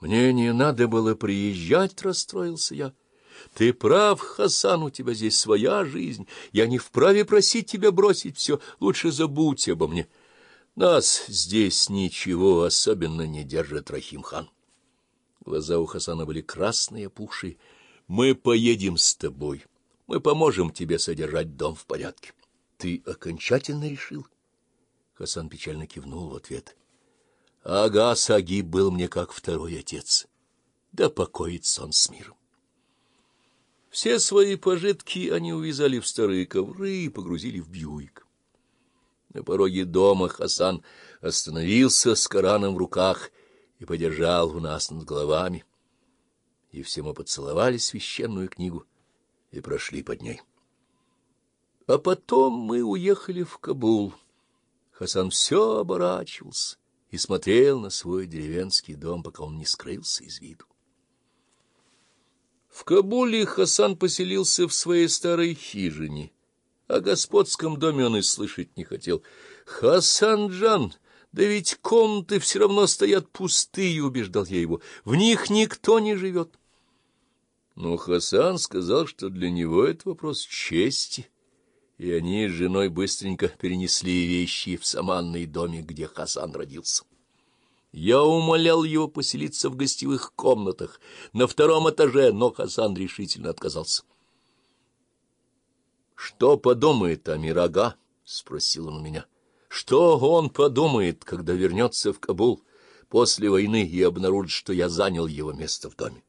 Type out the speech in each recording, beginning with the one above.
Мне не надо было приезжать, — расстроился я. Ты прав, Хасан, у тебя здесь своя жизнь. Я не вправе просить тебя бросить все. Лучше забудь обо мне. Нас здесь ничего особенно не держит, Рахим-хан. Глаза у Хасана были красные, опухшие. Мы поедем с тобой. Мы поможем тебе содержать дом в порядке. Ты окончательно решил? Хасан печально кивнул в ответ. Ага, Сагиб был мне как второй отец. Да покоится он с миром. Все свои пожитки они увязали в старые ковры и погрузили в бьюик. На пороге дома Хасан остановился с Кораном в руках и подержал у нас над головами. И все мы поцеловали священную книгу и прошли под ней. А потом мы уехали в Кабул. Хасан все оборачивался и смотрел на свой деревенский дом, пока он не скрылся из виду. В Кабуле Хасан поселился в своей старой хижине. О господском доме он и слышать не хотел. «Хасан-джан, да ведь комнаты все равно стоят пустые», — убеждал я его. «В них никто не живет». Но Хасан сказал, что для него это вопрос чести, и они с женой быстренько перенесли вещи в саманный домик, где Хасан родился. Я умолял его поселиться в гостевых комнатах на втором этаже, но Хасан решительно отказался. — Что подумает Амирага? — спросил он у меня. — Что он подумает, когда вернется в Кабул после войны и обнаружит, что я занял его место в доме?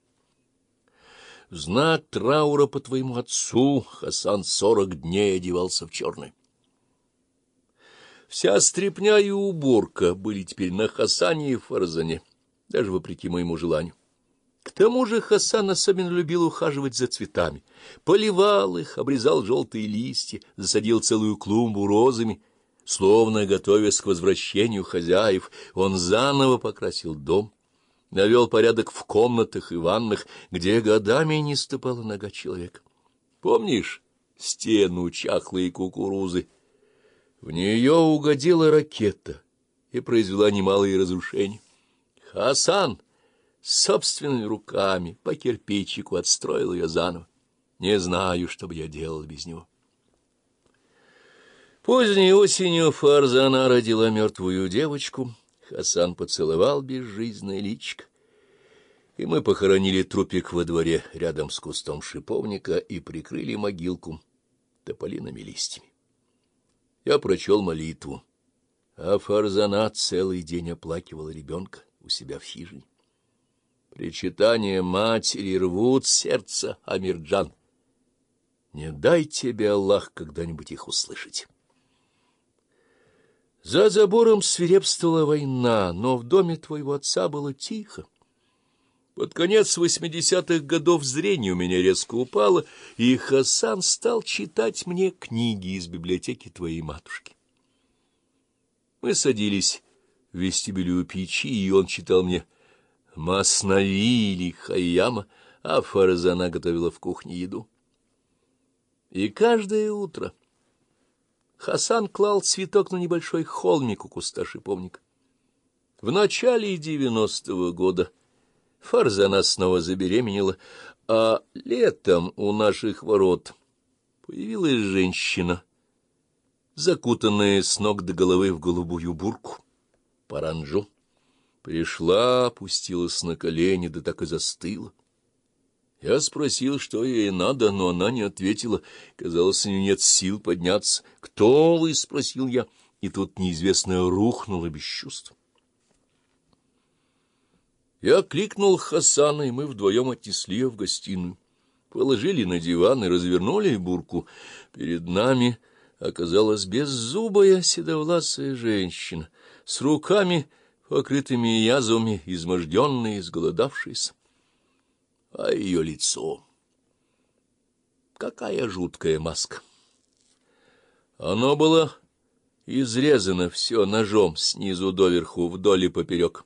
Знак траура по твоему отцу Хасан сорок дней одевался в черный. Вся стряпня и уборка были теперь на Хасане и Фарзане, даже вопреки моему желанию. К тому же Хасан особенно любил ухаживать за цветами. Поливал их, обрезал желтые листья, засадил целую клумбу розами. Словно готовясь к возвращению хозяев, он заново покрасил дом, навел порядок в комнатах и ваннах, где годами не ступала нога человека. Помнишь стену чахлые кукурузы? В нее угодила ракета и произвела немалые разрушения. Хасан собственными руками по кирпичику отстроил ее заново. Не знаю, что бы я делал без него. Поздней осенью Фарзана родила мертвую девочку. Хасан поцеловал безжизненное личико. И мы похоронили трупик во дворе рядом с кустом шиповника и прикрыли могилку тополиными листьями. Я прочел молитву, а Фарзана целый день оплакивала ребенка у себя в хижине. Причитания матери рвут сердце, Амирджан. Не дай тебе, Аллах, когда-нибудь их услышать. За забором свирепствовала война, но в доме твоего отца было тихо. Под конец восьмидесятых годов зрение у меня резко упало, и Хасан стал читать мне книги из библиотеки твоей матушки. Мы садились в вестибюле у печи, и он читал мне Маснави или Хайяма, а Фарзана готовила в кухне еду. И каждое утро Хасан клал цветок на небольшой холмик у куста шиповника. В начале девяностого года Фарзана снова забеременела, а летом у наших ворот появилась женщина, закутанная с ног до головы в голубую бурку, паранджу. Пришла, опустилась на колени, да так и застыла. Я спросил, что ей надо, но она не ответила. Казалось, у нее нет сил подняться. «Кто вы?» — спросил я, и тут неизвестное рухнуло без чувств. Я кликнул Хасана, и мы вдвоем отнесли ее в гостиную. Положили на диван и развернули бурку. Перед нами оказалась беззубая седовласая женщина с руками, покрытыми язвами, изможденная, изголодавшаяся. А ее лицо... Какая жуткая маска! Оно было изрезано все ножом снизу доверху, вдоль и поперек.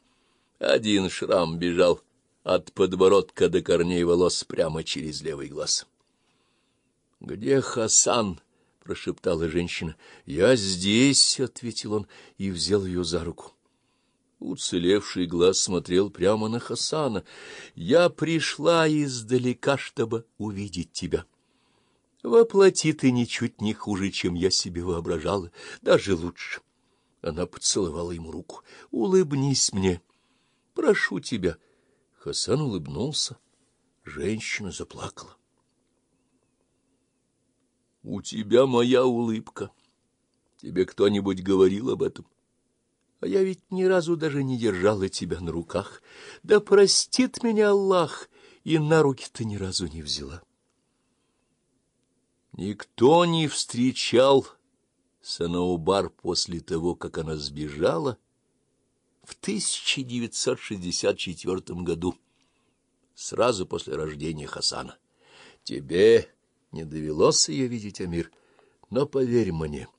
Один шрам бежал от подбородка до корней волос прямо через левый глаз. — Где Хасан? — прошептала женщина. — Я здесь, — ответил он и взял ее за руку. Уцелевший глаз смотрел прямо на Хасана. «Я пришла издалека, чтобы увидеть тебя. Воплоти ты ничуть не хуже, чем я себе воображала, даже лучше». Она поцеловала ему руку. «Улыбнись мне. Прошу тебя». Хасан улыбнулся. Женщина заплакала. «У тебя моя улыбка. Тебе кто-нибудь говорил об этом?» А я ведь ни разу даже не держала тебя на руках. Да простит меня Аллах, и на руки ты ни разу не взяла. Никто не встречал Санаубар после того, как она сбежала в 1964 году, сразу после рождения Хасана. Тебе не довелось ее видеть, Амир, но поверь мне —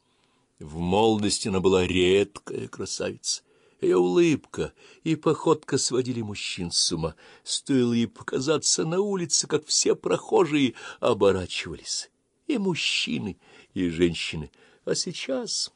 в молодости она была редкая красавица. Ее улыбка и походка сводили мужчин с ума. Стоило ей показаться на улице, как все прохожие оборачивались. И мужчины, и женщины. А сейчас...